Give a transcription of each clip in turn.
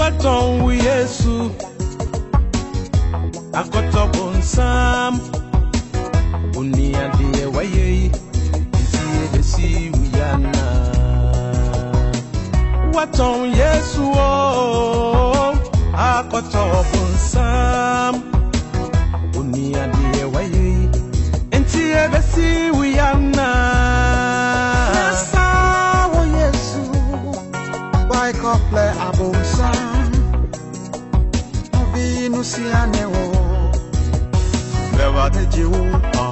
Waton wu Yesu. Akọtọ bụ nsam Uni adịghị waye yi Nti ebesi wu ya na Waton Yesu o. Akọtọ bụ nsam Uni adịghị waye yi Nti ebesi wu ya na Nasawo oh Yesu, by couple abonsam. Vinu sianewo, kusiane wo. Bewade jiwu pa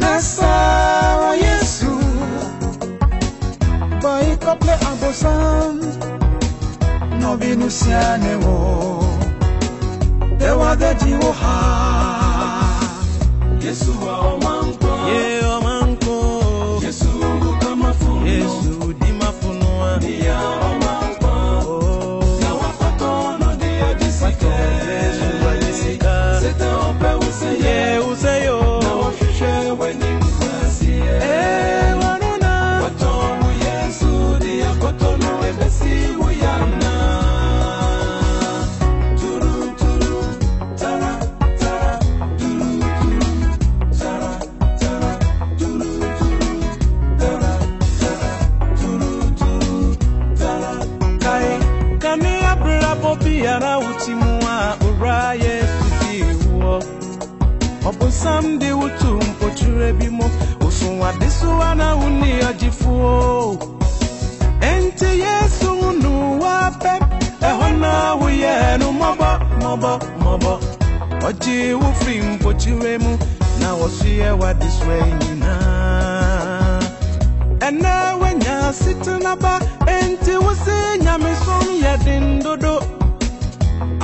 nasawa yesu. Baikople abosan nobinu siane wo. Bewade jiwu ha. Yesu wa oma ghara wuti mụwa ụra ya efuzi iwuo ọ bụ samdi wutu mkpochuru ebi mụ usunwa disuwa na wuni ojifuo enti yesu n'ụwa pep ẹhọ na wuye nu mọbọ mọbọ mọbọ ọjị wufri mkpochuru emu na wosu ewa disu enyi na. Ẹnẹ wenya sitinaba enti wusi nyamisom ya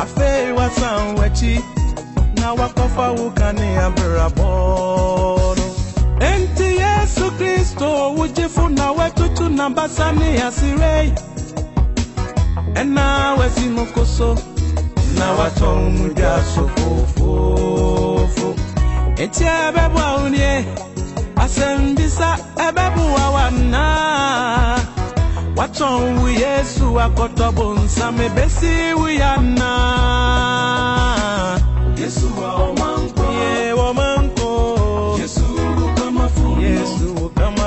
afei wasan w'akyi na wakɔfa wo kane abrabɔ no enti yesu kristo wo gyefo na watutu nabasa ne asirei ɛna wasi no na watɔn mu dwa so fofoofo enti ɛbɛboa wo nie asɛmbisa ɛbɛboa wa naa watɔn wu yesu akɔtɔ bo nsam ebesi wu ya naa Yesu ọma nkwa. ye wɔma nko Yesu kama funu. yesu wo kama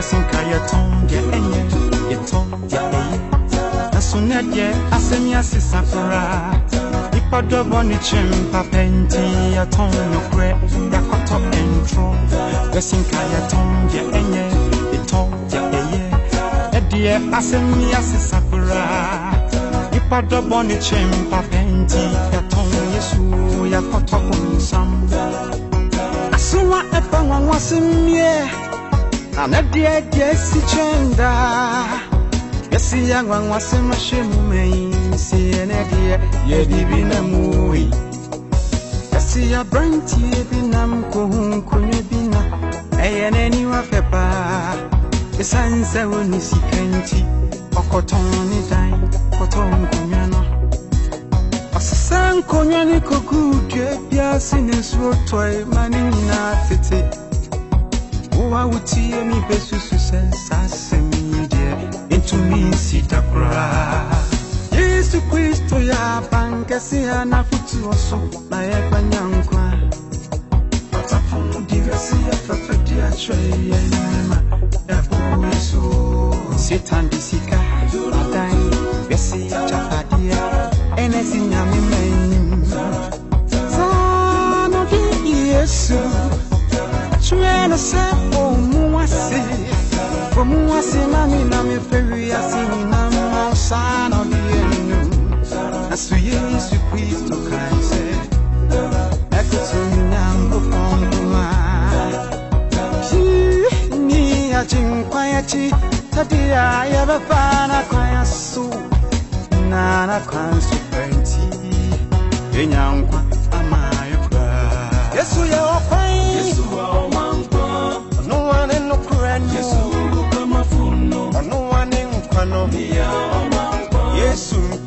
yɛsenka yɛtɔn deɛ ɛnyɛ yɛtɔn deɛ ɛyɛ ɛso nɛ deɛ asɛm yɛ asesa koraa nipa dɔbɔ ne kyempa pɛ nti yɛtɔn nokorɛ yɛakɔtɔ ɛntorɔ yɛsenka yɛtɔn deɛ ɛnyɛ yɛtɔn deɛ ɛyɛ ɛdeɛ asɛm yɛ asesa koraa nipa dɔbɔ ne kyempa pɛ nti yɛtɔn yesu yɛakɔtɔ nsam asowa ɛpɛ nwanwasɛmmiɛ anadie deɛ si kyɛn daa yɛsi yɛ nwanwase mahyɛ mu mayi si ɛnɛ deɛ yɛde bi nam wui yɛsi aberanteɛ bi nam kohu nkonnwa bi na ɛyɛ n'aniwa pɛ paa ɛsiane sɛ ɔne sika nti ɔkɔtɔn ne dan kɔtɔ nkonnwa no ɔsesa nkonnwa ne kɔguu dua bi ase ne nsuo tɔe ma ne nyinaa tete woa wotie mi bɛsusu sɛ saa asɛm yi deɛ ɛntumi nsi da koraa yesu kristo yɛ abankɛse a n'afotuo so na yɛbɛnya nkwa ɔtafo de wɛse yɛfɛfɛ de akyerɛ yɛn nema yɛbɔ yesu satan de sika adan wɛse agyapadeɛ ɛnɛ si nyame ma anim saa no de yesu twerɛ no sɛ ɔmu ase ɔmu ase na me na mefɛ wiase nyinam saa na ɔde yɛ no Yesu Yesu Kristo kaise Ekoto Nyankopɔn a Yi ni ajinkwa yachi Tadia yabɛfa na kwan so Na na kwan so pɛnti Enyankwa ama yɛkura Yesu yɛ ɔkwan Yesu omankwa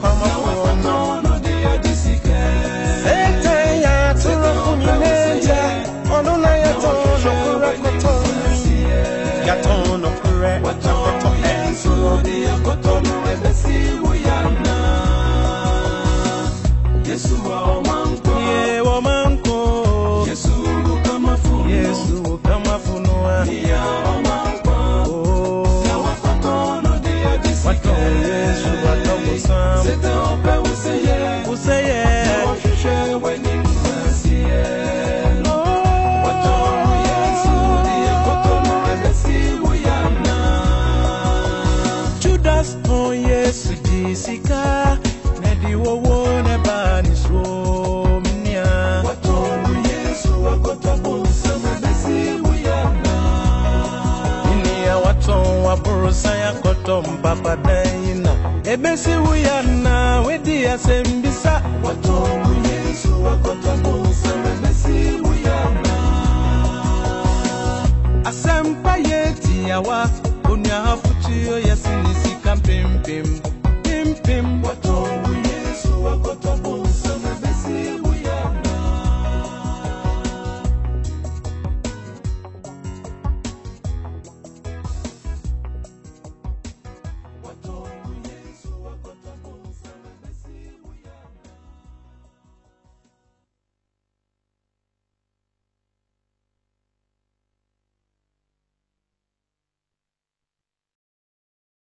waborosan yakoto mpapa dayina Ebesi wuyana wedi asembisa Wɔtɔn Yesu akɔtɔ bonsam ɛbɛsi wo yana. Asempa yeti yawa Unya hafutuyo yasini sika pim